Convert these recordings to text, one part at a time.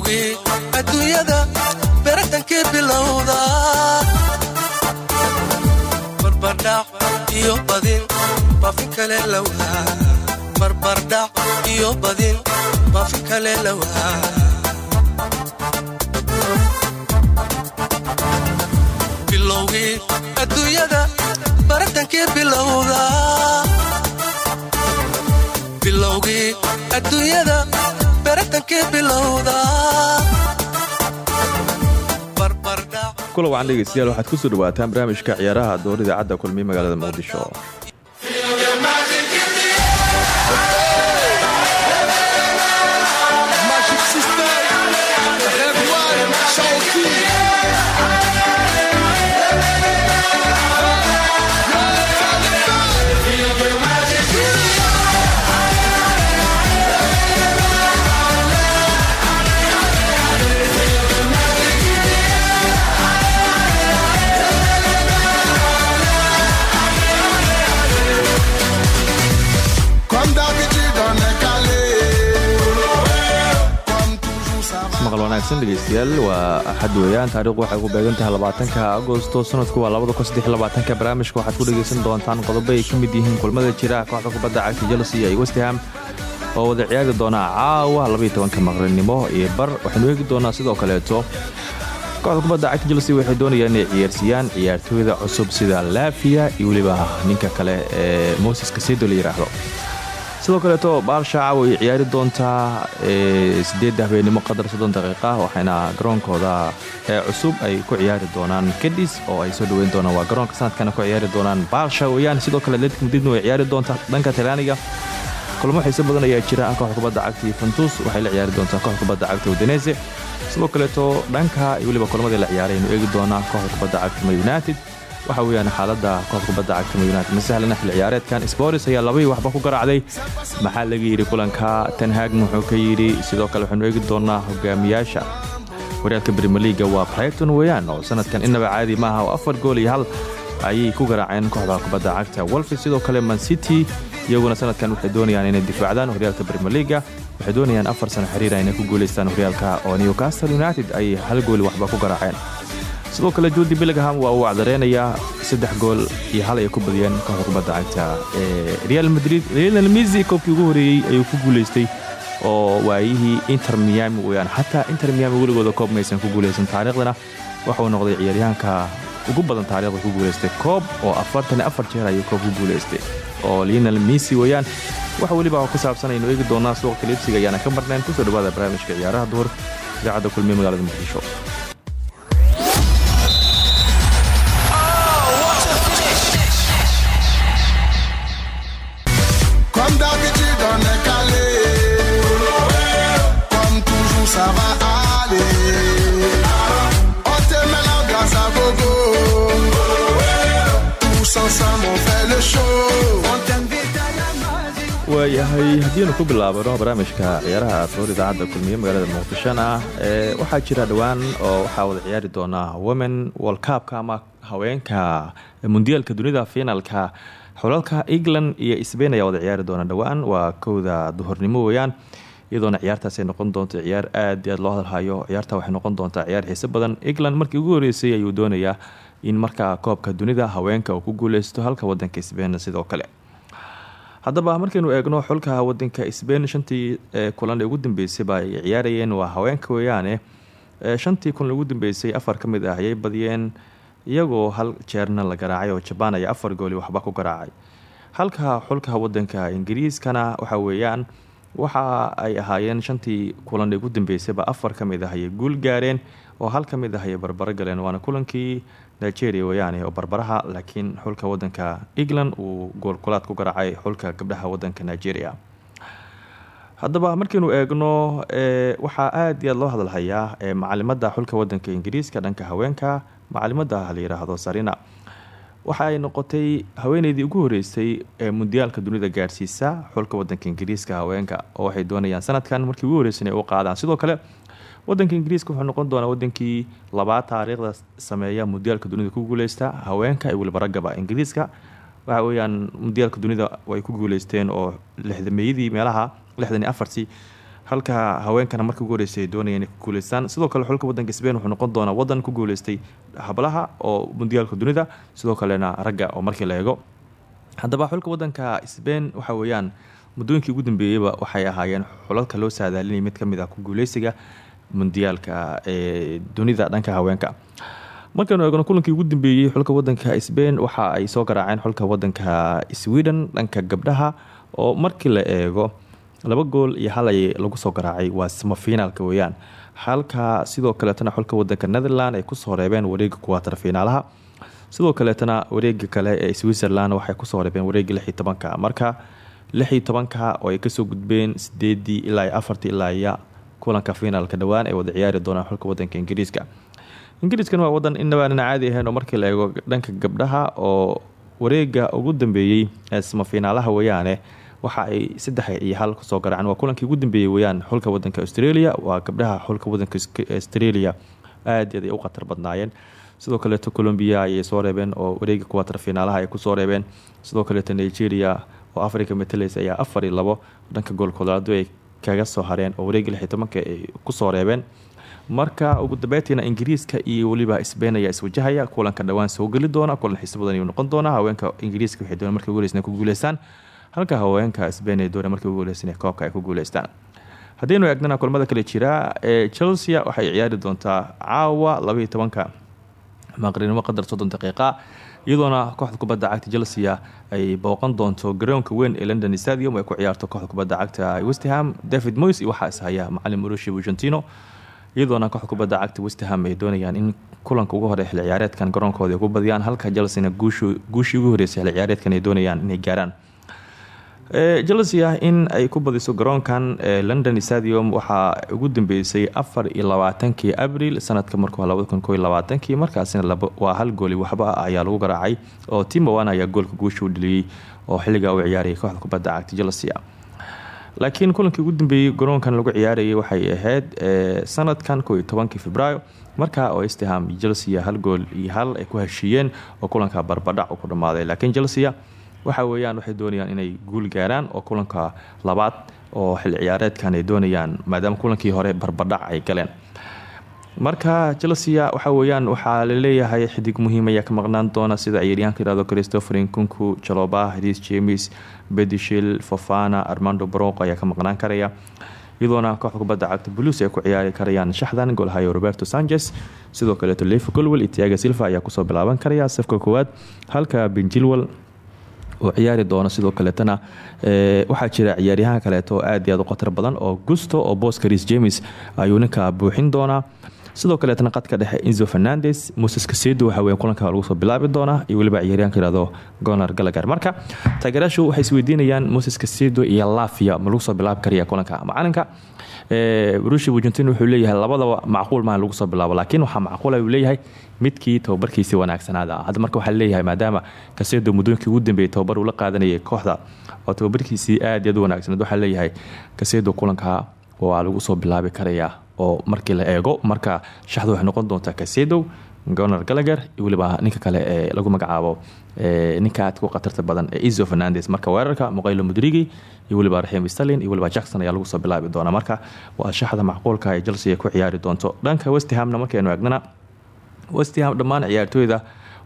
bilowgii adduunyada beratankii bilowda. Barbardhac iyo badin bafi kale lawaa barbardhac iyo badin bafi kale lawaa bilowgii adduunyada baratankii bilowda. Bilowgii adduunyada baratankii bilowda kula wacan waxaad ku soo dhawaataan barnaamijka ciyaaraha door idaacadda kulmiye magaalada muqdisho wanaagsan dhegeystayaal waa axad weeyaan taariikhdu waxay ku beegan tahay labaatanka agosto sanadku waa labadakunsadeylabaatanka barnaamijka. Waxaad ku dhegaysan doontaan qodobo ay ka mid yihiin kulmada jira kooxda kubadda cagta chelsea iyo westham oo wada ciyaari doona caawa labaiyo tobanka maqrinimo iyo bar. Waxaynu eegi doonaa sidoo kaleeto kooxda kubadda cagta chelsea waxay doonayaan inay ciyaarsiiyaan ciyaartooyda cusub sida laafiya iyo weliba ninka kale ee moses kasedo la yidhaahdo sidoo kaleeto baalshaaca way ciyaari doontaa sideedda habeenimo qadar soddon daqiiqa waxayna garoonkooda ee cusub ay ku ciyaari doonaan kadis oo ay soo dhaweyn doonaan. Waa garoonka sanadkana ku ciyaari doonaan baalsha weeyaan sidoo kale atletic madridna way ciyaari doontaa dhanka talyaaniga. Kulmo xiise badan ayaa jira kooxda kubadda cagta yuventus waxay la ciyaari doontaa kubadda cagta udinese. Sidoo kaleeto dhanka weliba kulmadii la ciyaaray eegi doonaa kubadda cagta united waxa weeyaan xaalada kooxda kubadda cagta united. Ma sahlana xil ciyaareedkan? Sporis ayaa labaii waxba ku garaacday. Maxaa laga yidhi kulanka? Tenhag wuxuu ka yidhi sidoo kale waxaynu eegi doonaa hogaamiyaasha horyaalka brimileaga waa brighton weeyaan oo sanadkan inaba caadi maaha oo afar gool iyo hal ayay ku garaaceen kooxda kubadda cagta. Wolfis sidoo kale man city iyaguna sanadkan waxay doonayaan inay difaacdaan horyaalka brimileaga waxay doonayaan afar sano xiriira inay ku guulaystaan horyaalka oo newcastle united ayay hal gooli waxba ku garaaceen sidoo kale judi billingham waa uu acdareynayaa saddex gool iyo hal ay ku badiyeen kooxda kubadda cagta ee real madrid. Lionel messi koobkii ugu horeeyey ayuu ku guulaystay oo waayihii inter miami weyaan xataa inter miami weligooda koob maysan ku guulaysan taariikhdana waxauu noqday ciyaaryahanka ugu badan taarikhda ku guulaystay koob oo afartan afar jeer ayuu koob ku guulaystay oo lionel messi weeyaan wax weliba ku saabsan aynu eegi doonaa suuqa kaliibsiga ayaana ka marnayn ku soo dhawaada barnaamijka ciyaaraha duhur. Idaacadda kulmiye magaalada muqdisho waayahay haddiinu ku bilaabano barnaamijka ciyaaraha duur idaacadda kulmiye magaalada muqdishona ee waxaa jira dhowaan oo waxaa wada ciyaari doonaa women world cupka ama haweenka mundiyaalka dunida finalka xulalka england iyo sbain ayaa wada ciyaari doona dhowaan waa kowda duhurnimo weeyaan iyadoona ciyaartaasay noqon doonto ciyaar aad aad loo hadalhayo ciyaarta waxay noqon doontaa ciyaar xiise badan england markii ugu horeysay ayuu doonayaa in markaa koobka dunida haweenka uu ku guuleysto halka wadanka sbain sidoo kale haddaba markaynu eegno xulka wadanka sbain shantii kulan ee ugu dambeysayba ay ciyaarayeen. Waa haweenka weeyaane shantii kulan ugu dambeysay afar ka ah ayay badiyeen iyagoo hal jeerna la garaacay oo jabaan ayaa afar gooli waxba ku garaacay. Halka xulka wadanka ingiriiskana waxa weeyaan waxa ay ahaayeen shantii kulan ugu dambeysayba afar ka ah ayay guul gaareen oo hal mid ah ayay barbaro galeen. Waana kulankii nigeria weeyaane oo barbaraha laakiin xulka wadanka england uu goolkulaad ku garaacay xulka gabdhaha wadanka nigeria. Haddaba markaynu eegno waxaa aada iyo aad loo hadalhayaa macalimada xulka wadanka ingiriiska dhanka haweenka macalimada la yiraahdo sarina. Waxa ay noqotay haweeneydii ugu horeysay ee mundiyaalka dunida gaadhsiisa xulka wadanka ingiriiska haweenka oo waxay doonayaan sanadkan markii ugu horreysay inay u qaadaan. Sidoo kale wadanka ingiriiska wuxuu noqon doonaa wadankii labaad taariikhda sameeya mundiyaalka dunida ku guuleysta haweenka iyo weliba raggaba ingiriiska. Waxa weyaan mundiyaalka dunida way ku guuleysteen oo lixdameeyadii meelaha lixdan iyo afartii. Halka haweenkana markii ugu horeysay ay doonayeen ku guuleystaan. Sidoo kale xulka wadanka sbain wuxuu noqon doonaa wadan ku guuleystay hablaha oo mundiyaalka dunida. Sidoo kalena ragga oo markii la eego. Haddaba xulka wadanka sbain waxa weeyaan muddooyinkii ugu dambeeyeyba waxay ahaayeen xulalka loo saadaalinayay mid ka mid ah ku guuleysiga mundiyaalka ee dunida dhanka haweenka. Markaynu eegno kulankii ugu dambeeyey xulka wadanka sbain waxa ay soo garaaceen xulka wadanka sweden dhanka gabdhaha oo markii la eego laba gool iyo hal ay lagu soo garaacay waa samafinaalka weeyaan. Halka sidoo kaleetana xulka wadanka netherland ay ku soo reebeen wareega kuwaatar fiinaalaha sidoo kaleetana wareega kale ee switzerland waxay ku soo reebeen wareega lix iyo marka lix iyo oo ay ka soo gudbeen sideedii ilaa afartii ilaa kulanka fiinaalka dhowaan ay wada ciyaari doonaan xulka wadanka ingiriiska. Ingiriiskan waa wadan inabaanan caadi ahayn oo markii la eego dhanka gabdhaha oo wareega ugu dambeeyey ee samafiinaalaha weeyaane waxa ay saddex iyo hal ku soo garaaceen waa kulankii ugu dambeeyey weyaan xulka wadanka australia waa gabdhaha xulka wadanka australia aad aad u khatar badnaayeen. Sidoo kaleeto colombia ayay soo reebeen oo wareega kuwatar fiinaalaha ay ku soo reebeen. Sidoo kaleeto nigeria oo africa meteleysa ayaa afar iyo labo. Dhanka goolkoodaado ay kaga soo hareen oo wareega lix tobanka ay ku soo reebeen. Marka ugu dambeyntiina ingiriiska iyo weliba sbain ayaa iswajahaya kulanka dhowaan soo geli doona kulan xiisa badan noqon doonaa haweenka ingiriiska waxay doonaan markii ugu horeysa ku guuleystaan halka haweenka sbain ay doonaan markii ugu horeysa koobka ay ku guuleystaan. Haddaynu eegnana kulamada kale jira ee chelsea waxay ciyaari doontaa caawa labaiyo tobanka. Maqrinimo qadar soddon daqiiqa iyadoona kooxda kubadda cagta chelsea ay booqan doonto garoonka weyn ee london stadium ay ku ciyaarto kooxda kubadda cagta westham david moys waxaa is haya macalin marushi argentino iyadoona kooxda kubadda cagta westham ay doonayaan in kulanka ugu hore xil ciyaareedkan garoonkooda ay ku badiyaan halka chelsena guushii ugu horeysay xil ciyaareedkan ay doonayaan inay gaaraan chelsea in ay ku badiso garoonkan london stadium waxaa ugu dambeysay afar iyo labaatankii sanadka markuu labada kun ko iyo labaatankii markaasina waa hal gooli waxba ah ayaa lagu garaacay oo timowan ayaa goolka guusha u dheliyey oo xilligaa u ciyaarayay kooxda kubadda cagta chelsea laakiin kulankii ugu dambeeyey garoonkan lagu ciyaarayay waxay ahayd sanadkan ko iyo tobankii februaayo markaa oo steham chelsea hal gool iyo hal ay ku heshiiyeen oo kulanka barbadhac ku dhammaaday laakiin chelsea waxa weeyaan waxay doonayaan inay guul gaaraan oo kulanka labaad oo xil ciyaareedkan ay doonayaan maadaama kulankii hore barbadhac ay galeen. Marka chelsea waxa weeyaan waxaa la leeyahay xidig muhiim ayaa ka maqnaan doona sida ciyaaryahanka yiraahdo christopher nkunku jaloba hris james bedishil fofana armando broq ayaa ka maqnaan karaya. Iyadoona kooxda kubadda cagta buluus ay ku ciyaari karayaan shaxdan golhayo roberto sanchez. Sidoo kaleeto golwell iyo tiaga silva ayaa ku soo bilaaban karaya safka koowaad halka benjilwell oo ciyaari doono sidoo kaleetana waxaa jira ciyaaryahan kaleeto oo aad aad u khatar badan oo gusto oo booska james ayuu ninka buuxin doonaa. Sidoo kaleetana qadka dhexe inzo fernandes moses kasedo waxa weya kulanka lagu soo bilaabi doonaa iyo weliba ciyaaryahanka yiraahdo gonar galagar marka taageeraashu waxay isweydiinayaan moses kasedo iyo lafia ma lagu soo bilaabi karaya kulanka macalinka rushi argentin wuxuu leeyahay labadaba macquul maaha lagu soo bilaabo laakiin waxaa macquula uu leeyahay midkii tababarkiisii wanaagsanaada hadda marka waxaa leeyahay maadaama kasedo muddooyinkii ugu dambeeyey tababar uu la qaadanayay kooxda oo tababarkiisii aad iyaad u wanaagsanaed waxaa leeyahay kasedo kulanka waa lagu soo bilaabi karayaa oo markii la eego marka shaxdu waxay noqon doontaa kasedow gonar galagar iyo weliba ninka kale ee lagu magacaabo ninka aadka u khatarta badan ee izo fernandes marka weerarka muqaylo mudrigi iyo weliba raxiim stalin iyo weliba jackson ayaa lagu soo bilaabi doonaa. Marka waa shaxda macquulka ee chelsea ku ciyaari doonto. Dhanka westhamna markaynu eegnana westham dhammaan ciyaartooyda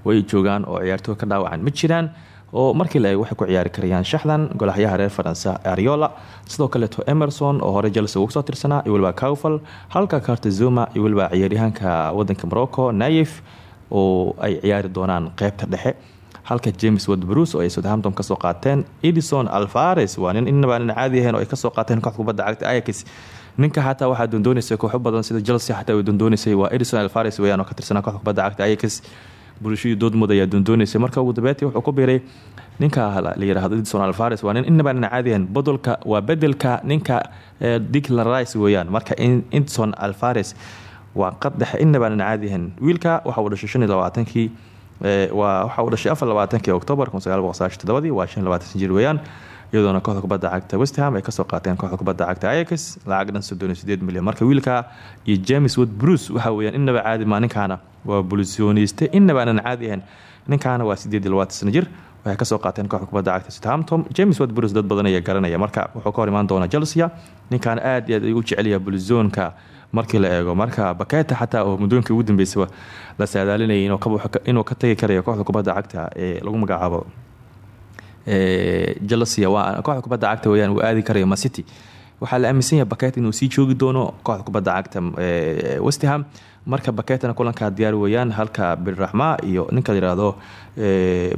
way joogaan oo ciyaartooy ka dhaawacan ma jiraan oo markii la eego waxay ku ciyaari karayaan shaxdan golaxyaha reer faransa ariola sidoo kaleeto emerson oo hore chelsea ugu soo tirsanaa iyo weliba cowfal halka cartezuma iyo weliba ciyaaryahanka wadanka morocco naif oo ay ciyaari doonaan qeybta dhexe. Halka james wadbrus oo ay southampton ka soo qaateen edison alvares waa nin inaba nin caadi ahayn oo ay ka soo qaateen kooxda kubadda cagta ayax ninka xataa waxaa doondooneysay kooxo sida chelsea xataa way doondooneysay waa edison alvares weyaan oo ka tirsanaa kooxda kubadda cagta ayax bulshadii doodmud ayaa doondooneysay marka ugu dambeyntii wuxuu ku biiray ninka la yiraahdo edison alvares waa nin inaba nin caadiyan badolka waa bedelka ninka diglan rice weeyaan. Marka edison alvares waa qad dhexe inaba nin caadiyan wiilka waxa uu dhashay shan iyo labaatankii waa waxa uu dhashay afar labaatankii octobar kun sagaal waa shan labaatan jir weeyaan. Iyadoona kooxda kubadda cagta westham ay ka soo qaateen kooxda kubadda cagta ayax lacag dhan soddon iyo sideed milyan. Marka wiilka iyo james wood bruce waxa weeyaan inaba caadi maa ninkaana waa bulisooniste inaba aanan caadi ahayn. Ninkaana waa sideed iyo labaatan sano jir. Waxay qaateen kooxda kubadda cagta southampton james bruce dad badan ayaa garanaya. Marka wuxuu ka hor imaan doonaa chelsea ninkan aad iyo aad ayuu u jecelyaha bulzoonka markii la eego. Marka baketa xataa oo muddooyinkii ugu dambeysaba la saadaalinayay inuu ka tagi karayo kooxda kubadda cagta ee lagu magacaabo chelsea waa kooxda kubadda cagta weyaan uu aadi karayo macity waxaa la aaminsan yahay baket inuu sii joogi doono kooxda kubadda cagta westham marka baketana kulankaa diyaar weeyaan halka birraxma iyo ninka layihahdo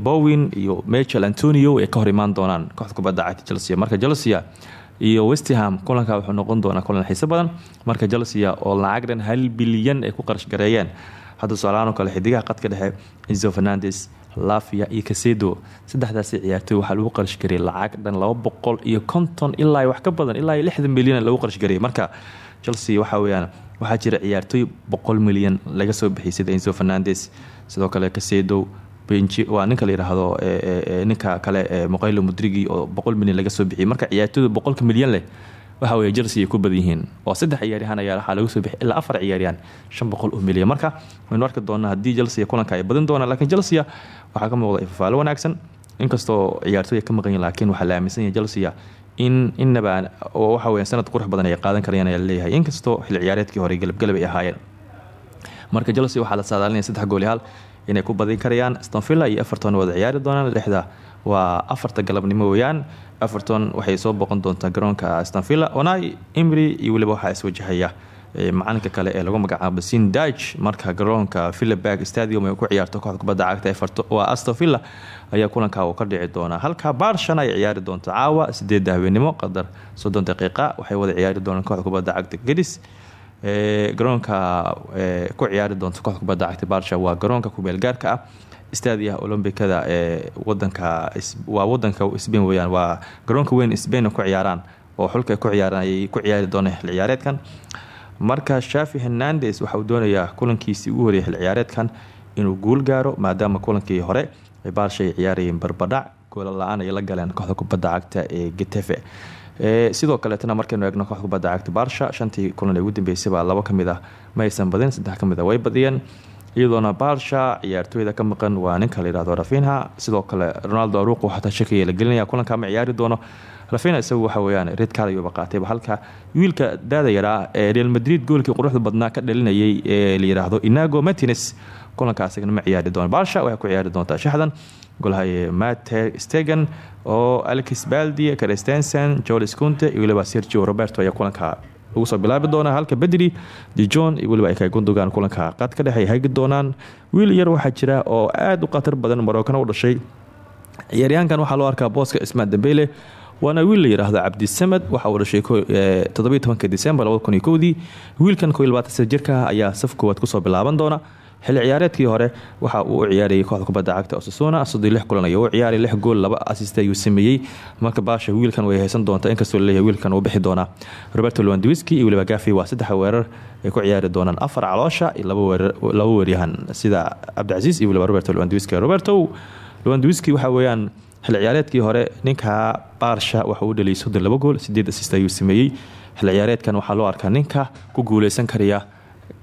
bowin iyo michel antonio ay ka hor imaan doonaan kooxda kubadda cagta chelsea. Marka chelsea iyo westham kulanka wuxuu noqon doonaa kulan xiiso badan. Marka chelsea oo lacag dhan hal bilyan ay ku qarash gareeyeen. Hadda soalaano kale xidigaha qadka dhexe enzo fernandes lafia iyo kasedo saddexdaasi ciyaartooy waxaa lagu qarash gariyay lacag dhan laba boqol iyo konton ilaa wax ka badan ilaa lixdan milyan lagu qarash gariyay marka chelsea waxa weyaan waxaa jira ciyaartooy boqol milyan laga soo bixiyay sida enzo fernandes sidoo kale kasedo waa ninka la yidhaahdo ninka kale muqaylo mudrigi oo boqol milyan laga soo bixiyay. Marka ciyaartooyda boqolka milyan leh waxa weye chelsea ku badan oo saddex ciyaaryahaan ayaa waxaa lagu soo bixi ilaa afar ciyaaryahan shan milyan. Marka waynu arki doonaa haddii chelsea kulanka ay badin doonaan lakiin chelsea waxaa ka muuqda ifafaalo wanaagsan inkastoo ciyaartooy ka maqan laakiin waxaa la aaminsan yahay chelsea in inaba waxa weya sanad qurux badan ay qaadan karayaan ayaa la leeyahay inkastoo xilli ciyaareedkii hore galabgalab ay ahaayeen marka chelsea waxaa la saadaalinaya saddex gool iyo hal inay ku badin karayaan stonvilla iyo everton wada ciyaari doonaan lixda waa afarta galabnimo weyaan everton waxay soo boqon doontaa garoonka stanvilla onai imri iyo weliba waxaa iswajahaya macalinka kale ee lagu magacaabo sin dach marka garoonka villaberg stadium ay ku ciyaarto kooxda kubadda cagta everton waa astonvilla ayaa kulanka uu ka dhici doonaa. Halka baarshana ay ciyaari doonto caawa sideedda haweenimo qadar soddon daqiiqa waxay wada ciyaari doonaan kooxda kubadda cagta gedis garoonka ku ciyaari doonta kooxda kubadda cagta barsha waa garoonka kumeelgaarka ah. Staadiyaha olombikada ee wadanka waa wadanka sbain weyaan waa garoonka weyn sbain ku ciyaaraan oo xulka ku ciyaaraan ayay ku ciyaari doonaan ciyaareedkan marka shafi hernandes waxa uu doonayaa kulankiisii ugu horeyay xil inuu guul gaaro maadaama kulankii hore ay baarsha ay ciyaarayeen barbadhac goola la'aan ay la galeen kooxda kubadda cagta ee getefe sidoo kaleetana markaynu eegno kooxda kubadda cagta baarsha shantii kulan ee ugu dambeysayba labo ka mid ah ma aysan saddex ka mid a way badiyeen. Iyadoona baarsha ciyaartooyda ka maqan waa ninka la yihahdo rafinha. Sidoo kale ronaldo aruqo xataa shakiya la gelinaya kulanka ma ciyaari doono rafina isagu waxa weyaan redkaal ayuuba qaatayba halka wiilka daada yaraa ee real madrid goolkii quruxda badnaa ka dhalinayay ee la yidhaahdo inago martines kulanka asagana ma ciyaari doono baarsha waxay ku ciyaari doontaa shaxdan golahaye mate stegan oo alex baldi crestensen jolis kunte iyo weliba sergio roberto ayaa kulanka ugu soo bilaabi doona. Halka bedri dijon iyo weliba ay ka gundogaan kulanka qaad ka dhex ay doonaan. Wiil yar waxaa jira oo aada u khatar badan marokana u dhashay. Ciyaaryahankan waxaa loo arkaa booska ismaan dambele waana wiil la yidhaahdo cabdisamad waxa uu dhashay toddobiy tobanka december labada kun iyo kowdii. Wiilkan ko iyo labaatan sana jirka ayaa saf koowaad ku soo bilaaban doona. Xilli ciyaareedkii hore waxa uu u ciyaarayay kooxda kubadda cagta osasuna. Soddii lix kulan ayuu u ciyaaray lix gool laba asist ayuu sameeyey. Marka baasha wiilkan way haysan doontaa inkastoo la leeyahay wiilkan uu bixi doonaa. Roberto lewandwiski iyo weliba gafi waa saddex weerar ay ku ciyaari doonaan. Afar caloosha iyo laba weeryahan. Sida cabdicasiis iyo roberto lewandwiski roberto lewandwiski waxa weeyaan xilli ciyaareedkii hore ninka baarsha waxa uu dhaliyay soddon laba gool sideed asist ayuu sameeyey. Xilli ciyaareedkan loo arkaa ninka ku guuleysan karaya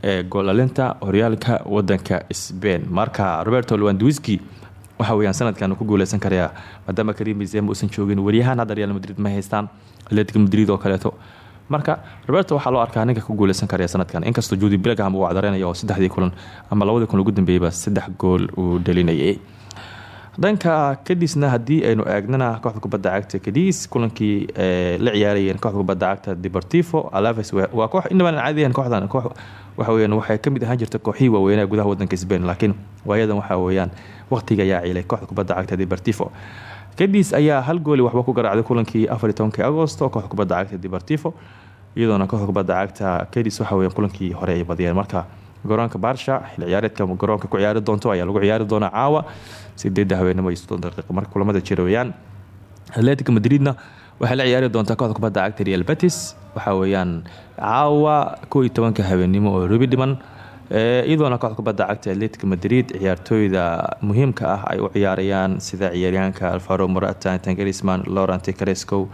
ee goolalinta horyaalka wadanka sbain marka roberto lewandwiski waxa weyaan sanadkan ku guuleysan karaya maadaama karim benzema uusan joogin wariyahaan hadda real madrid ma haystaan atletic madrid oo kaleeto. Marka roberto waxaa loo arkaa ninka ku guuleysan karaya sanadkan. Inkastoo juudi bilgham uu cdareynaya oo kulan ama labadii kulan ugu dambeeyeyba saddex gool uu dhalinayay dhanka kadisna haddii aynu eegnana kooxda kubadda cagta kadis kulankii la ciyaarayeen kooxda kubadda cagta deportivo alaves. Waa koox inabaan caadiyahan kooxdan koox waxa weyaan waxay ka mid ahaan jirta kooxihii waaweynaa gudaha wadanka sbain laakiin waayadan waxa weeyaan waqtiga ayaa ciilay kooxda kubadda cagta deportivo. Kadis ayaa hal gooli waxba ku garaacday kulankii afariy tobankii agosto kooxda kubadda cagta deportivo iyadoona kooxda kubadda cagta kadis waxa weyan kulankii hore ay badiyeen. Marka garoonka baarsha xil ciyaareedka garoonka ku ciyaari doonto ayaa lagu ciyaari doonaa caawa. Sideedda haweenimo iyo soddon daqiiqa marka kulamada jira weyaan madridna waxay la ciyaari doontaa kooxda kubadda cagta real betis. Waxa weeyaan caawa kow iyo tobanka haweenimo oo rubi dhiman iyadoona kooxda kubadda cagta atletic madrid ciyaartooyda muhiimka ah ay u ciyaarayaan sida ciyaaryahanka alfaro morata tangerisman laurent caresco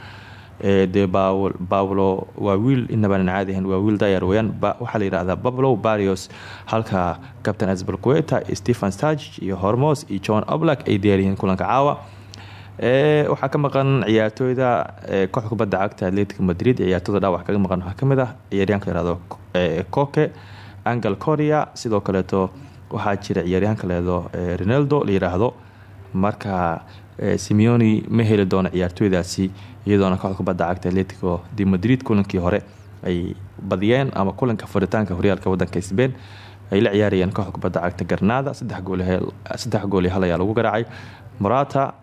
de bablo waa wiil inabaanan caadihan waa wiil dayar weyaan waxaa la yidhahdaa bablo barios halka captain asbalqueta stephen starg iyo hormos iyo john oblak ay diyaaryihiin kulanka caawa. Waxaa ka maqan ciyaartooyda kooxda kubadda cagta atletic madrid ciyaartooda dhaawac kaga maqan waxaa ka mid ah ciyaaryahanka lahado coke angel coria sidoo kaleeto waxaa jira ciyaaryahanka lahado ronaldo la marka simeoni ma heli doono ciyaartooydaasi iyadoona kooxda kubadda cagta atletico de madrid kulankii hore ay badiyeen ama kulanka furitaanka horyaalka wadanka sbain ay la ciyaarayeen kooxda kubadda cagta garnada saddex gool hal ayaa lagu garaacay. Morata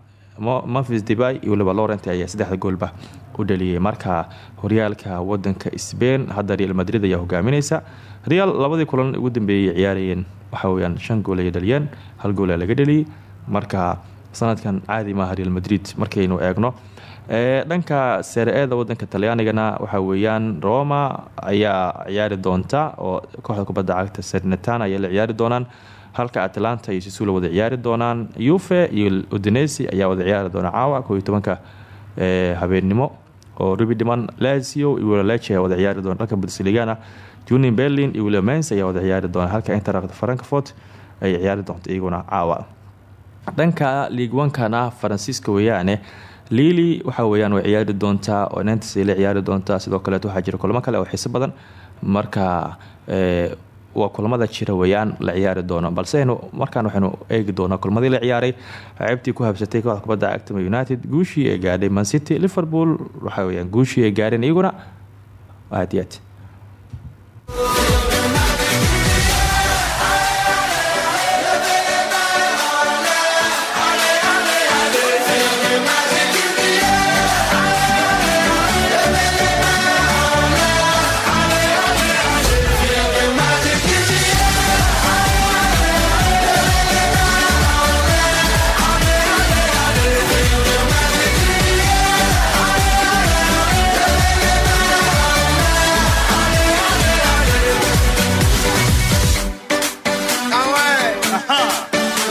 memphis debay iyo waliba laurent ayaa saddexda goolba u dhaliyay. Marka horyaalka wadanka sbain hadda real madrid ayaa hogaamineysa real labadii kulan ugu dambeeyay ciyaarayeen waxaweyaan shan gool ay dhaliyeen hal goola laga dhaliyay. Marka sanadkan caadi maaha real madrid markaynu eegno dhanka sere-eda wadanka talyaanigana waxaa weeyaan roma ayaa ciyaari doonta oo kooxda kubadda cagta sernatan ayay la ciyaari doonaan. Halka atlanta iyo sisula wada ciyaari doonaan. Yuve iyo udinesi ayaa wada ciyaari doona caawa kooiyo tobanka habeennimo oo rubi dhiman. Lazio iyo ayaa wada ciyaari doona dhanka bundesligana junin berlin iyo wilmens ayaa wada ciyaari doona halka interact frankfort ay ciyaari doonta iyaguna caawa. Dhanka liigwankana faransiiska weeyaane lili waxa weyaan way ciyaari doontaa oo nantes ay la ciyaari doontaa. Sidoo kaleet waxaa jira kulamo kale oo xiiso badan. Marka waa kulamada jira weyaan la ciyaari doono. Balse markaan waxaynu eegi doonaa kulmadii la ciyaaray ceebtii ku habsatay kooxda kubadda cagta united guushii ay gaadhay mancity liverpool waxa weyaan guushii ay gaadheen iyaguna aad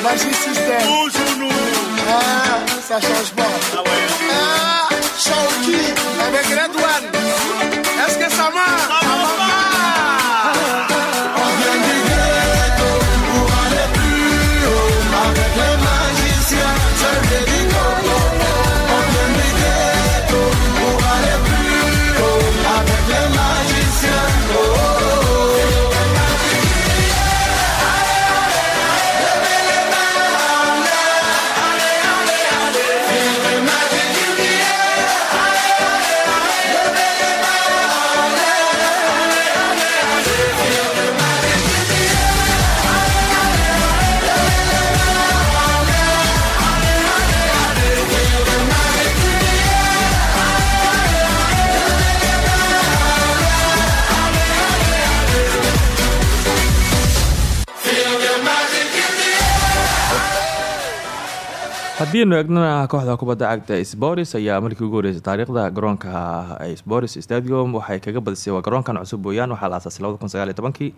Magic System. Nous. Ah, ça change pas. Ah ouais. Ah, Shawky avec Red One. Est-ce que ça marche haddiinu eegnana kooxda kubadda cagta sporis ayaa markii ugu horeysay taariikhda garoonka sporis stadium. Waxay kaga badisay waa garoonkan cusub weyaan waxaa la asaasay labada kun sagaal iyo tobankii.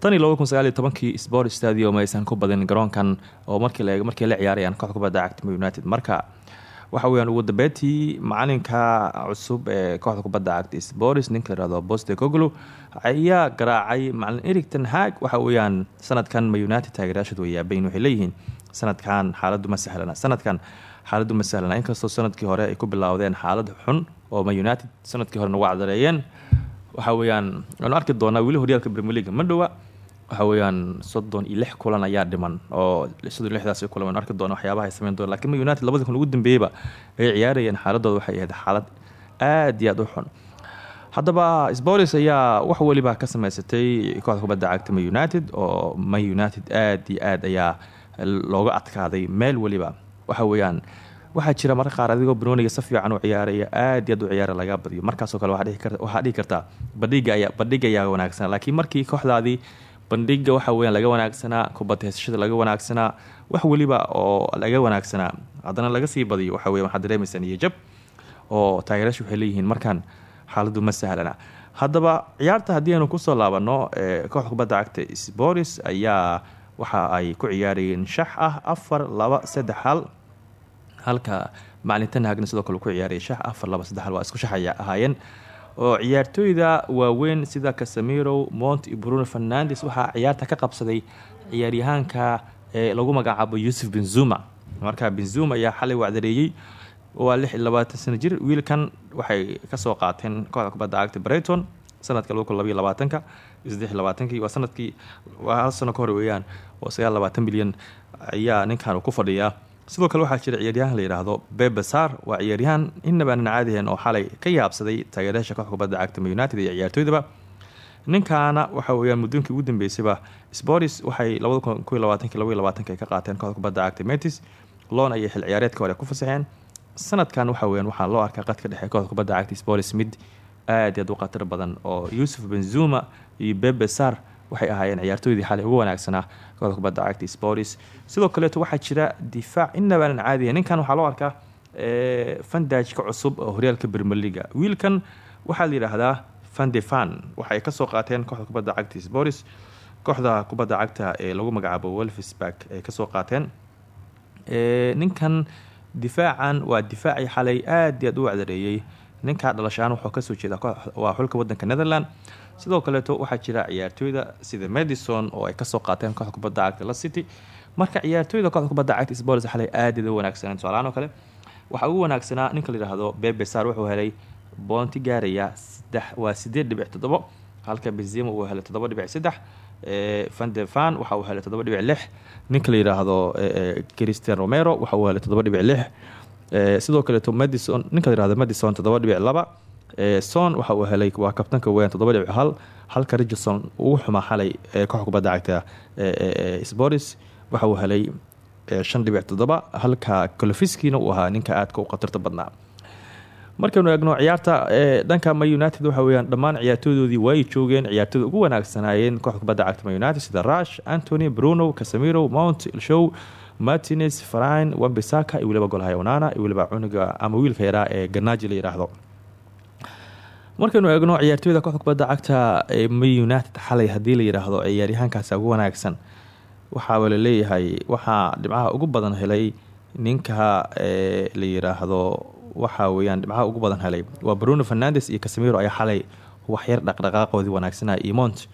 Tan iyo labada kun ku badin garoonkan oo markii la markii la ciyaarayaan kooxda kubadda cagta united. Marka waxa weyaan ugu dambeyntii macalinka cusub ee kooxda kubadda cagta sports ninka layihahdo boste coglu ayaa garaacay. Macalin ericton hag waxa weyaan sanadkan ma united taageerayaashood way yaabayn waxay leeyihiin sanadkan xaaladu ma sahlana. Sanadkan xaaladu ma sahlana. Inkastoo sannadkii hore ay ku bilaawdeen xaalad xun oo ma united sannadkii hore nagu cadareeyeen waxa weyaan waanu arki doonaa weli horyaalka premier league ma dhowa waxa weyaan soddon iyo kulan ayaa dhiman oo soddon lixdaas kulan waanu arki doona waxyaabaha ay sameyn doona lakiin ma united labadii kun ugu dambeeyeyba ay ciyaarayeen xaaladooda waxay ahayd xaalad aada iyo aada xun. Haddaba sporis ayaa wax weliba ka sameysatay kooxda kubadda cagta ma united oo ma united aada iyo aad ayaa looga adkaaday meel weliba waxa weyaan waxaa jira marka qaar adigoo banooniga si fiican u ciyaaraya aad iyo aad u ciyaara laga badiyo. Markaasoo kale waxaa dhihi kartaa bandhiga ayaa bandhiga ayaa wanaagsanaa laakiin markii kooxdaadii bandhiga waxa weyan laga wanaagsanaa kubad heysashada laga wanaagsanaa wax weliba oo laga wanaagsanaa haddana laga sii badiyo waxa weya waxaad dareemaysaa niyo jab oo taageerayaashu waxay markaan xaaladu ma sahlana. Haddaba ciyaarta haddii aynu ku soo laabano kooxda cagta sporis ayaa waxa ay ku ciyaarayeen shax ah afar laba saddex hal. Halka macalin hagna sidoo kale ku ciyaaraya shax afar laba saddex hal waa isku shax ahaayeen. Oo ciyaartooyda waaweyn sida casamiro mont iyo bruno fernandes waxaa ciyaarta ka qabsaday ciyaaryahaanka ee lagu magacaabo yuusuf benzuma marka benzuma ayaa xalay wacdareeyey waa lix iyo labaatan sano jir. Wiilkan waxay ka soo qaateen kooxda kubadda cagta breyton sanadka laba kun labaiyo labaatanka labaatankii waa sannadkii waa hal sano ka hor weeyaan oo sagaal labaatan milyan ayaa ninkan ku fadhiyaa. Sidoo kale waxaa jira ciyaaryahan la yidhaahdo bebe sar waa ciyaaryahan inaba aanan caadihayn oo xalay ka yaabsaday taageerayaasha kooxda kubadda cagta united iyo ciyaartooydaba ninkaana waxa weeyaan mudoonkii ugu dambeysayba sports waxay ka qaateen kooxda cagta metis loon ayay xil ciyaareedka hore ku fasaxeen sanadkan waxa weeyaan waxaa loo arkaa qadka dhexe kooxda cagta sports mid aad aad u khatar badan oo yuusuf benzuma iyo bebe sar waxay ahaayeen ciyaartooydii xalay ugu wanaagsanaa kooxda kubadda cagta sports. Sidoo kaleeto waxaa jira difaac inaba aanan caadiya ninkan waxaa loo arkaa fandajka cusub oo horyaalka bermeliga wiilkan waxaa la yidhaahdaa fandefan waxay ka soo qaateen kooxda kubadda cagta sports. Kooxda kubadda cagta ee lagu magacaabo welfsburg ay ka soo qaateen. Ninkan difaacan waa difaacii xalay aad iyo aad u wacdareeyey ninkaa dhalashaan wuxuu ka soo jeeda waa xulka wadanka netherland sidoo kaleeto waxaa jira ciyaartooyda sida madison oo ay ka soo qaateen kooxda kubadda cagta la city. Marka ciyaartooyda kooxda kubadda cagta sports xalay aad u wanaagsaneen tusaalahaan oo kale waxaa ugu wanaagsanaa ninka la yidhaahdo bebe sar wuxuu helay boonti gaaraya waa sideed dhibic halka benzima uu helay toddoba dhibic saddex vandefan waxa uu helay toddoba dhibic lix. Ninka la yidhaahdo christian romero waxa uu helay toddoba dhibic lix sidoo kaleeto madison ninka la yihahdo madison toddoba dhibic laba. Son waxa uu helay waa kabtanka weyan toddoba hal. Halka richardson ugu xumaa xalay kooxda kubadda cagta sports waxa uu helay shan dhibic toddoba. Halka colofiskina uu ahaa ninka aadka u khatarta badnaa. Markaynu eegno ciyaarta dhanka ma united waxa weyaan dhammaan ciyaartooydoodii waay joogeen ciyaartooda ugu wanaagsanaayeen kooxda kubadda cagta ma united sida rush antony bruno casamiro mount ilshow martines farine wambisaka iyo weliba golhaya onana iyo weliba cunuga ama wiilka yaraa ee ganaaji la yidhaahdo markaynu eegno ciyaartooyda kooxda kubadda cagta ma united xalay haddii la yidhaahdo ciyaaryahaankaasi ugu wanaagsan waxaaba la leeyahay waxaa dhibcaha ugu badan helay ninka la yiraahdo waxa weyaan dhibcaha ugu badan helay waa bruno fernandes iyo casamiro ayaa xalay waxyar dhaqdhaqaaqoodii wanaagsanaa iyo mont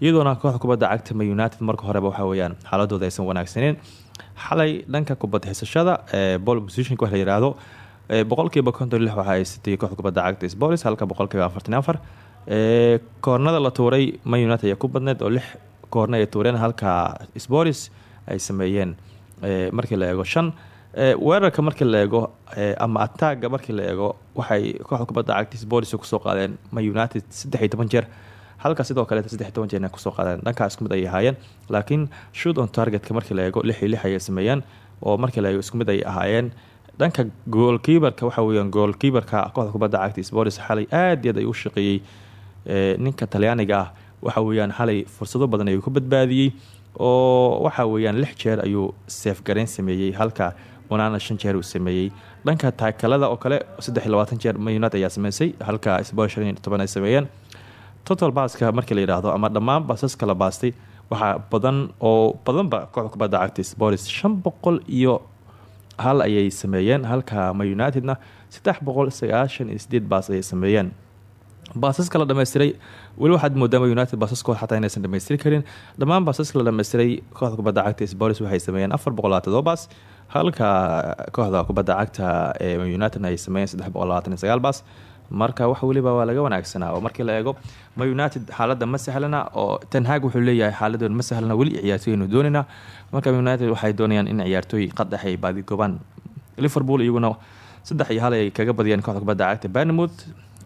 iyadoona kooxda kubadda cagta ma united marka horeba waxa weyaan xaaladooda aysan wanaagsaneen xalay dhanka kubad haysashada ee bol positionka wax la yiraahdo boqolkiiba konton lix waxaa haysatay kooxda kubadda cagta spolis halka boqolkiiba afartan afar. Koornada la tuuray ma united ayaa ku badneed oo lix koorna ay tuureen halka spolis ay sameeyeen markii la eego shan. Weerarka markii la eego ama ataaga markii la eego waxay kooxda kubadda cagta spolis ku soo qaadeen ma united saddex iyo toban jeer halka sidoo kaleeta saddex toban jeer ku soo qaadeen dhankaa isku mid ayay ahaayeen laakiin shoot on targetka markii la eego lix iyo lix oo markii la eego isku mid ay ahaayeen. Dhanka goolkiibarka waxa weyaan goolkiibarka kooxda kubadda cagta spolis xalay aad iyo aad ay u shaqeeyey. Ninka talyaaniga ah waxa weyaan xalay fursado badan ayuu ka badbaadiyey oo waxa weyaan lix jeer ayuu seefgareyn sameeyey halka onana shan jeer uu sameeyey. Dhanka taakalada oo kale saddex iyo labaatan jeer ayaa sameysay halka iyo toban ay sameeyeen total baska markii la yidhaahdo ama dhammaan basaska la baastay waxaa badan oo badanba kooxda kubadda cagta sporis shan boqol iyo hal ayay sameeyeen halka ma unitedna saddex boqol sagaashan iyo sideed baas ayay sameeyeen. Baasaska la dhammaystiray weli waxaad moodaa united baasaskooda xataa inaysan dhamaystiri karin. Dhammaan baasaska la dhammaystiray kooxda kubadda cagta sporis waxay sameeyeen afar boqol labaatan todoba baas halka kooxda kubadda cagta ee united ay sameeyeen saddex boqol labaatan iyo sagaal baas marka wax weliba waa laga wanaagsanaa oo markii la eego ma united xaaladda ma sahlana oo tanhaag wuxuu leeyahay xaaladoon ma sahlana weli ciyaartooynu doonayna marka united waxay doonayaan in ciyaartooy qadax ay baadigoobaan liverpool iyaguna saddex iyo hal ay kaga badiyeen kooxda kubadda cagta banmouth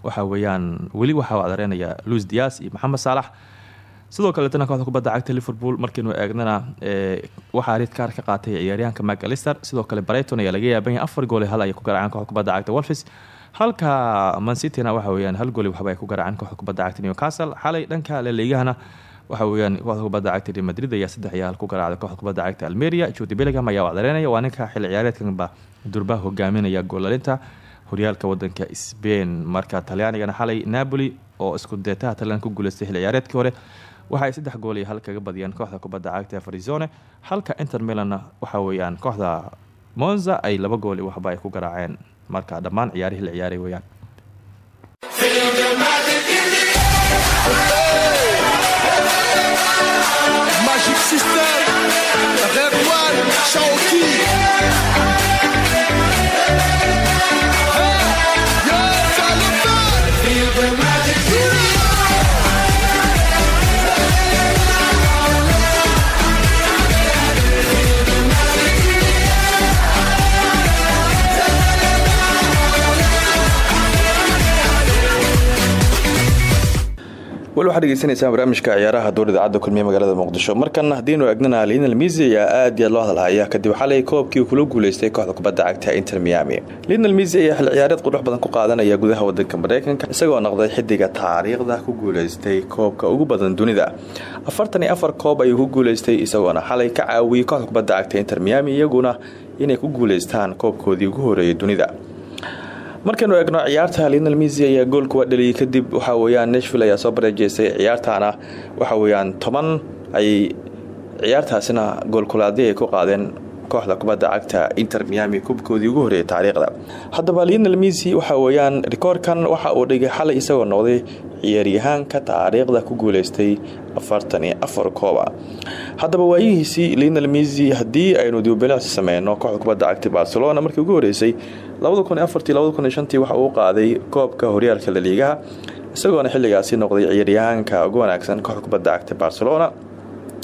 waxa weeyaan weli waxaa cadareynaya luis dias iyo maxamed saalax sidoo kaleetana kooxda kubadda cagta liverpool markaynu eegnana waxaa ridkaar ka qaatay ciyaaryahanka macalister sidoo kale brighton ayaa laga yaaban yahay afar goole hal ayay ku garaaceen kooxda kubadda cagta wolfis halka mancityna waxa weyaan hal gooli waxba ay ku garaaceen kooxda kubadda cagta newcastle. Xalay dhanka laleegahana waxa weyaan kooxda kubadda cagta madrid ayaa saddex iyo ku garaacday kooxda kubadda cagta almeria. Judi bellingham ayaa wacdareynaya waa ninka xilli ciyaareedkanba durba hogaaminaya goolalinta. Horyaalka wadanka sbain marka talyaanigana xalay napoli oo isku deetaha talyan ku guuleystay xilli ciyaareedkii hore. Waxa ay saddex gool iyo hal kaga badiyeen kooxda kubadda cagta farizone halka inter milanna waxa weeyaan kooxda monza ay laba gool waxba ay ku garaaceen marka dhammaan ciyaarihii la ciyaaray weeyaan weli waxaad dhegeysanaysaan barnaamijka ciyaaraha dowr idaacadda kulmiye magaalada muqdisho. Markan haddiinu eegnana linal misi ayaa aad iyo loo hadalhaya kadib xalay koobkii kula guuleystay kooxda kubadda cagta inter miami. Linal misi ayaa xil ciyaareed qurux badan ku qaadanaya gudaha wadanka mareykanka isagoo noqday xidiga taariikhda ku guuleystay koobka ugu badan dunida. Afartan iyo afar koob ayuu ku guuleystay isagoona xalay ka caawiyey kooxda kubadda cagta inter miami iyaguna inay ku guuleystaan koobkoodii ugu horeeyay dunida markaynu eegno ciyaarta linal misi ayaa goolkuwa dhaliyay kadib waxaa weyaan nashville ayaa soo bareejeystay ciyaartaana waxa weyaan toban ay ciyaartaasina goolkulaadii ay ku qaadeen kooxda kubadda cagta inter miami kubkoodii ugu horeeyay taariikhda. Haddaba linal misi waxa weyaan rikoorkan waxa uu dhigay xalay isagoo noqday ciyaaryahaanka taariikhda ku guuleystay afartan iyo afar kooba. Haddaba waayihiisii linal misi haddii aynu diubilicsi sameyno kooxda kubadda cagta barcelona markii ugu horeysay waxa uu qaaday koobka horyaalka laliigaha isagoona xiligaasi noqday ciyaaryahaanka ugu wanaagsan kooxda kubadda cagta barcelona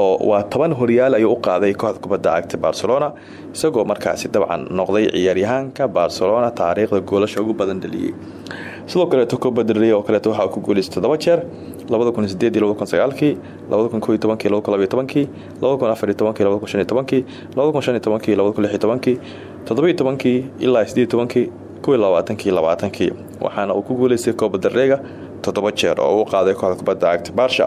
oo waa toban horyaal ayuu u qaaday kooxda kubadda cagta barcelona isagoo markaasi dabcan noqday ciyaaryahaanka barcelona taariikhda goolasha ugu badan dhaliyey sidoo kaleeto coba del oo kaleeto waxa uu ku guuleystay todoba jeer waxaana uu ku guuleystay coba del reyga toddoba jeer oo uu qaaday kooxda kubadda cagta barsha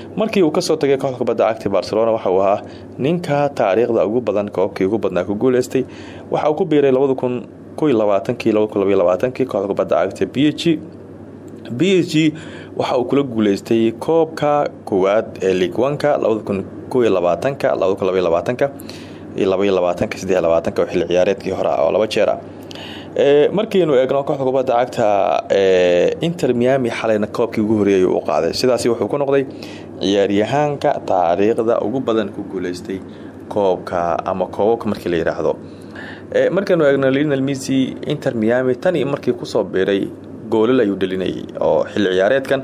markii uu ka soo tagay kooxda kubadda cagta barcelona waxa uu ahaa ninka taariikhda ugu badan koobkii ugu badnaa ku guuleystay. Waxa uu ku biiray kooxda kubadda cagta b g. B s g waxa uu kula guuleystay koobka koowaad ee liigwanka xilli ciyaareedkii hore oo laba jeera markiinu eegno kooxda kubadda cagta inter miami xalayna koobkii ugu horeeyay u qaaday. Sidaasi wuxuu ku noqday ciyaaryahaanka taariikhda ugu badan ku guuleystay koobka ama koobabka markii la yidhaahdo markaynu eegno linal misi inter miami tani markii ku soo biiray goolal ayuu dhalinayay oo xilli ciyaareedkan.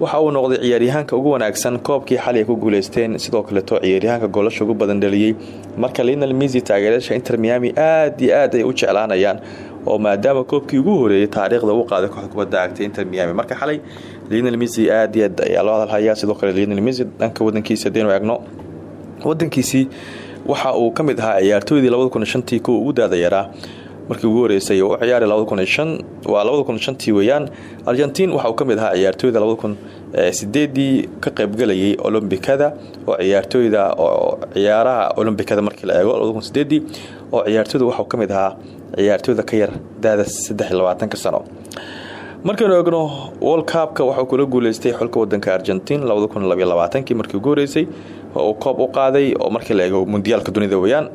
Waxa uu noqday ciyaaryahaanka ugu wanaagsan koobkii xalay ku guuleysteen sidoo kaleeto ciyaaryahaanka goolasha ugu badan dhaliyey marka linal misi taageerayaasha inter miami aad iyo aad ay u jeclaanayaan oo maadaama koobkii ugu horeeyay taariikhda uu qaaday kooxda kubadda cagta inter miami. Marka xalay linal misi aad iyo aad ayaa loo hadalhayaa sidoo kale linal misi dhanka wadankiisa hadaynu eegno wadankiisii waxa uu ka mid ahaa ciyaartooydii tii kuwa ugu daada yaraa markii ugu horeysay u ciyaaray waa tii weyaan argentiin waxa uu ka mid ahaa ciyaartooyda sideedii ka qaybgalayay oo ciyaartooyda oo ciyaaraha olombikada markii la eego oo ciyaartooyda ka mid ahaa ciyaartooyda ka yar daada sano. Markaynu eegno world cupka waxuu kula guuleystay xulka wadanka argentiin markii ugu horeysay oo koob u qaaday oo markii la eego mundiyaalka dunida weyaan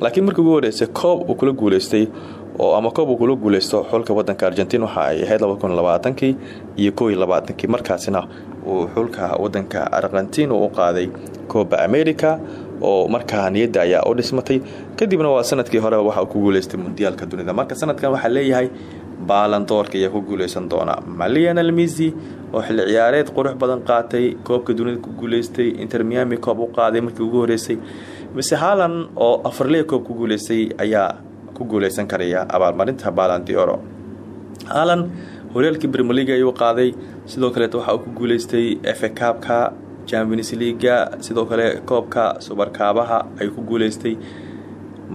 laakiin markii ugu horeysay koob uu kula guuleystay oo ama koob uu kula guuleysto xulka wadanka argentiin waxa ay ahayd kii iyo kii markaasina uu xulka wadanka argentiin uu qaaday kooba america oo markaa niyadda ayaa u dhismatay. Kadibna waa sannadkii hore waxa uu ku guuleystay mundiyaalka dunida. Marka sanadkan waxaa leeyahay baalandoorka ayaa ku guuleysan doona. Malianal misi oo xilli ciyaareed qurux badan qaatay koobka dunida ku guuleystay inter miami koob u qaaday markii ugu horeysay mise haalan oo afarley koob ku guuleystay ayaa ku guuleysan karaya abaalmarinta balandioro haalan horyaalkii brmeliga ayuu qaaday. Sidoo kaleet waxa uu ku guuleystay efekaabka champions leaga sidoo kale koobka subarkaabaha ay ku guuleystay.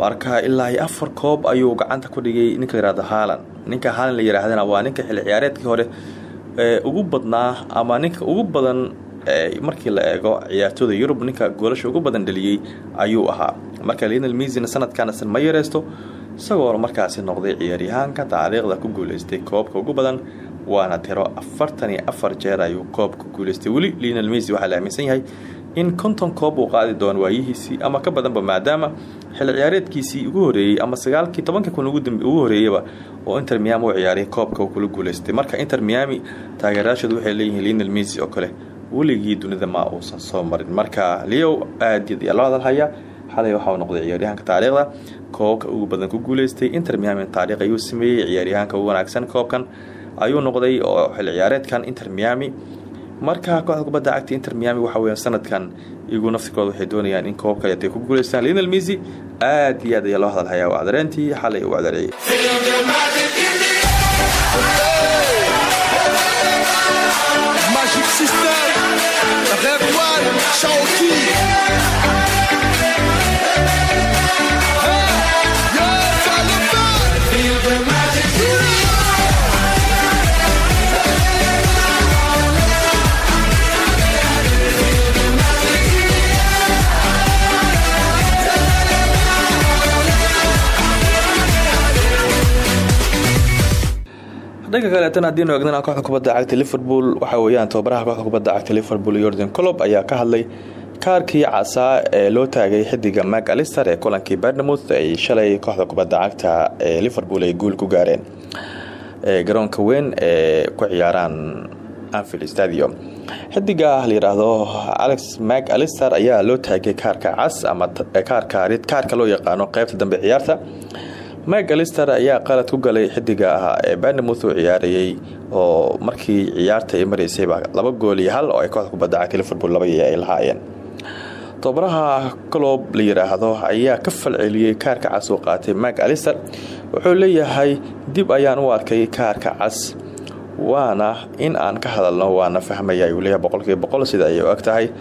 Marka ilaa iyo afar koob ayuu gacanta ku dhigay ninka layihahdo haalan ninka haalan la yihaahdana waa ninka xilli ciyaareedkii hore ugu badnaa ama ninka ugu badan markii la eego ciyaartooda yurub ninka goolasha ugu badan dhaliyey ayuu ahaa. Marka lionel misina sanadkaanasan ma yareysto isagoo markaasi noqday ciyaaryahaanka taariikhda ku guuleystay koobka ugu badan waana tiro afartan iyo afar jeer ayuu koobka guuleystay. Weli lionel misi waxaa la aaminsan yahay in konton koob uu qaadi doono waayihiisii ama ka badanba maadaama xilli ciyaareedkiisii ugu horeeyey ama sagaalkii tobankii kun ugu horeeyaba oo inter miami u ciyaaray koobka uu kula guuleystay. Marka inter miami taageerayaashoodu waxay leeyihiin lionel misi oo kale weligii dunida ma uusan soo marin. Marka leo aad loo hadalhaya xalay waxauu noqday ciyaaryahanka taariikhda. Koobka ugu badan ku guuleystay inter miami taariikh ayuu sameeyey ciyaaryahaanka ugu wanaagsan koobkan ayuu noqday oo xilli ciyaareedkan inter miami. Marka kooxda cagta inter miami waxa weya sanadkan iyagu naftirkooda waxay doonayaan in koob kale ku guuleystaan lionel misi aad iyo aad ayaa loo hadalhayaa wacdareentii xalay uu wacdareeyey dhanka kaleetan haddiinu eegna kooxda kubadda cagta liverpool waxa weeyaan tababaraha kooxda cagta liverpool yordan colob ayaa ka hadlay kaarkii casaa ee loo taagay xidiga mak alister ee kulankii bernamouth ay shalay kooxda kubadda cagta ee liverpool ay guul ku gaareen garoonka weyn ee ku ciyaaraan anfield stadium. Xidiga layidhaahdo alex mak alister ayaa loo taagay kaarka cas ama kaarka loo yaqaano qeybta dambe ciyaarta mike alister ayaa qalad ku galay xidiga ahaa ee barnamouth uu ciyaarayay oo markii ciyaarta ay maraysayba laba gool iyo hal oo ay kooxda kubadda cagta liverpool laba iyo ay lahaayeen. Tobabaraha colob la yidhaahdo ayaa ka falceliyey kaarka cas uu qaatay mike alister wuxuu leeyahay dib ayaan u arkay kaarka cas waana in aan ka hadalno waana fahmaya ayuu leeyahay boqolkiiba boqol sida ayay u eg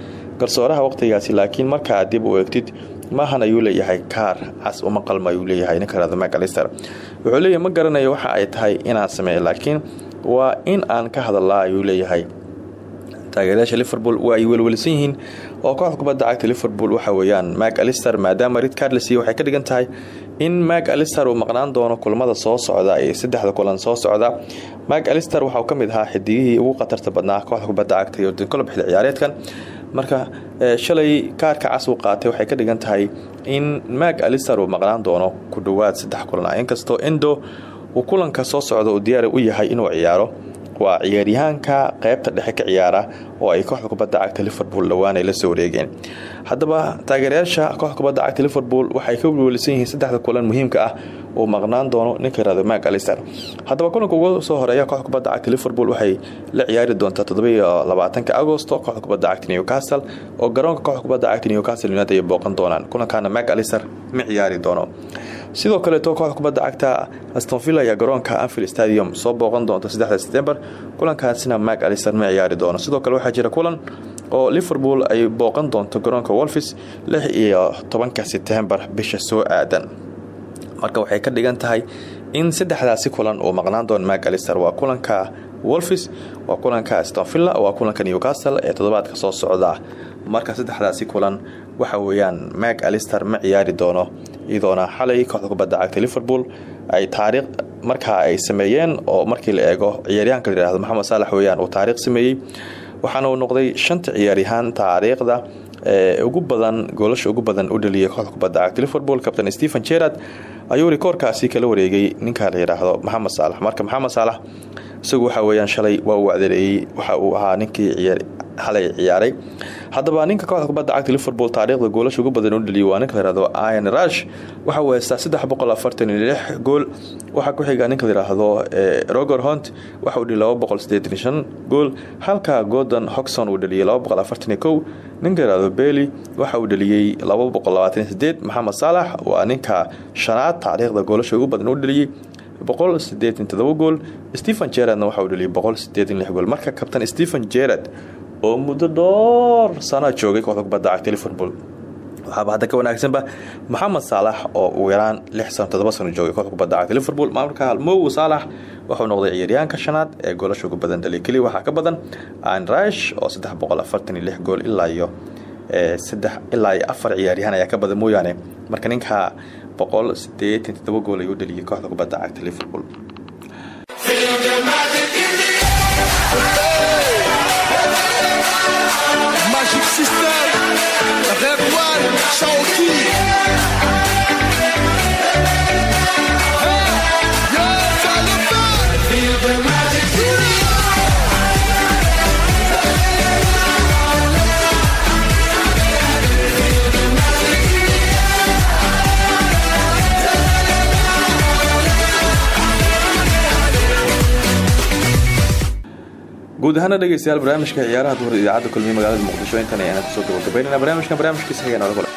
garsooraha waqtigaasi laakiin markaa dib u egtid maahan ayuu leeyahay kaar cas uma qalmo ayuu leeyahay ninka rado macalister. Wuxuu leeyahay ma garanayo waxa ay tahay inaan sameeyo laakiin waa in aan ka hadalaa ayuu leeyahay. Taageerayaasha liverpool waa ay welwelsan yihiin oo kooxda kubadda cagta liverpool waxa weeyaan mac alister maadaama rid card la waxay ka dhigan tahay in mac alister uu maqnaan doono kulamada soo socda ee saddexda kulan soo socda. Mac alister waxa uu ka mid ahaa xidigihii ugu khatarta badnaa kooxda kubadda cagta yordan colob xilli ciyaareedkan marka shalay kaarka cas uu qaatay waxay ka dhigan tahay in mac alister uu maqnaan doono ku dhowaad saddex kulan. Ah inkastoo endo uu kulanka soo socda uu diyaar u yahay inuu ciyaaro waa ciyaaryahaanka qeybta dhexe ka ciyaara oo ay kooxda kubadda cagta liverpool dhowaan ay la soo wareegeen. Haddaba taageerayaasha kooxda kubadda cagta liverpool waxay ka welwelisan yihiin saddexda kulan muhiimka ah uu maqnaan doono ninka yiraahdo mac alister haddaba kulanka ugu soo horreeya kooxda kubadda cagta liverpool waxay la ciyaari doontaa todobaiyo labaatanka agosto kooxda kubadda cagta newcastle oo garoonka kooxda kubadda cagta newcastle united ay booqan doonaan. Kulankaana mac alister ma ciyaari doono. Sidoo kaleeto kooxda kubadda cagta astonvilla ayaa garoonka anfield stadium soo booqan doonta saddexda september. Kulankaasina mac alister ma ciyaari doono. Sidoo kale waxaa jira kulan oo liverpool ay booqan doonto garoonka wolfis lix iyo bisha soo aadan marka waxay ka dhigan tahay in saddexdaasi kulan uu maqnaan doono mac alister waa kulanka wolfis waa kulanka astonvilla waa kulanka newcastle ee toddobaadka soo socda. Marka saddexdaasi kulan waxa weeyaan mac ma ciyaari doono iyadoona xalay kooxda kubadda cagta liverpool ay taariikh markaa ay sameeyeen oo markii la eego ciyaaryahanka la yihahdo maxamed weeyaan uu taariikh sameeyey. Waxaana uu noqday shanta ciyaaryahaan taariikhda ee ugu badan goolasha ugu badan u dhaliyay kooxda kubadda cagta liverpool captain stephen gerard ayuu rikoorkaasi kala wareegay ninka la yidhaahdo maxamed saalax marka maxamed saalax isagu waxa weyaan shalay waa uu acdareeyey waxa uu ahaa ninkii xalay ciyaaray. Haddaba ninka kooxda kubadda cagta liverpool taariikhda goolasha ugu badan u dhaliyay waa ninka layihahdo ian rush. Waxa uu heystaa saddex gool. Waxaa ku xiga ninka layidhaahdo roger hont waxa uu dhiyay laba gool. Halka gordon hoxon uu dhaliyay laba ninka layihahdo bely waxa uu dhaliyey laba boqol labaatan waa ninka shanaad taariikhda goolasha ugu badan u dhaliyey boqol sideetan todoba gool. Stephen gerardna waxa uu dhaliyay boqol sideetan lix gool. Marka kabtan stephen gerard oo muddo dhowr sano joogay kooxda kubadda cagta liverpool waxaaba hadda ka wanaagsanba maxamed saalax oo ugu yaraan lix sano toddoba sano joogay kooxda kubadda cagta liverpool maamulka mow saalax wuxuu noqday ciyaaryahanka shanaad ee goolasha ugu badan dhaliya keliya waxaa ka badan anrash oo saddex boqol afartan iyo lix gool ilaa iyo saddex ilaa iyo ciyaaryahan ayaa ka badan mooyaane. Marka ninka boqol sideetan toddoba gool ayuu dhaliyay kooxda kubadda cagta liverpool Magic System, Red One, Shawty. Guud ahaana dhegeystayaal barnaamijka ciyaaraha duhur idaacadda kulmiye magaalada muqdisho intan ayaan ku soo gabagabaynana barnaamijkan barnaamijkiisa xiga noola kula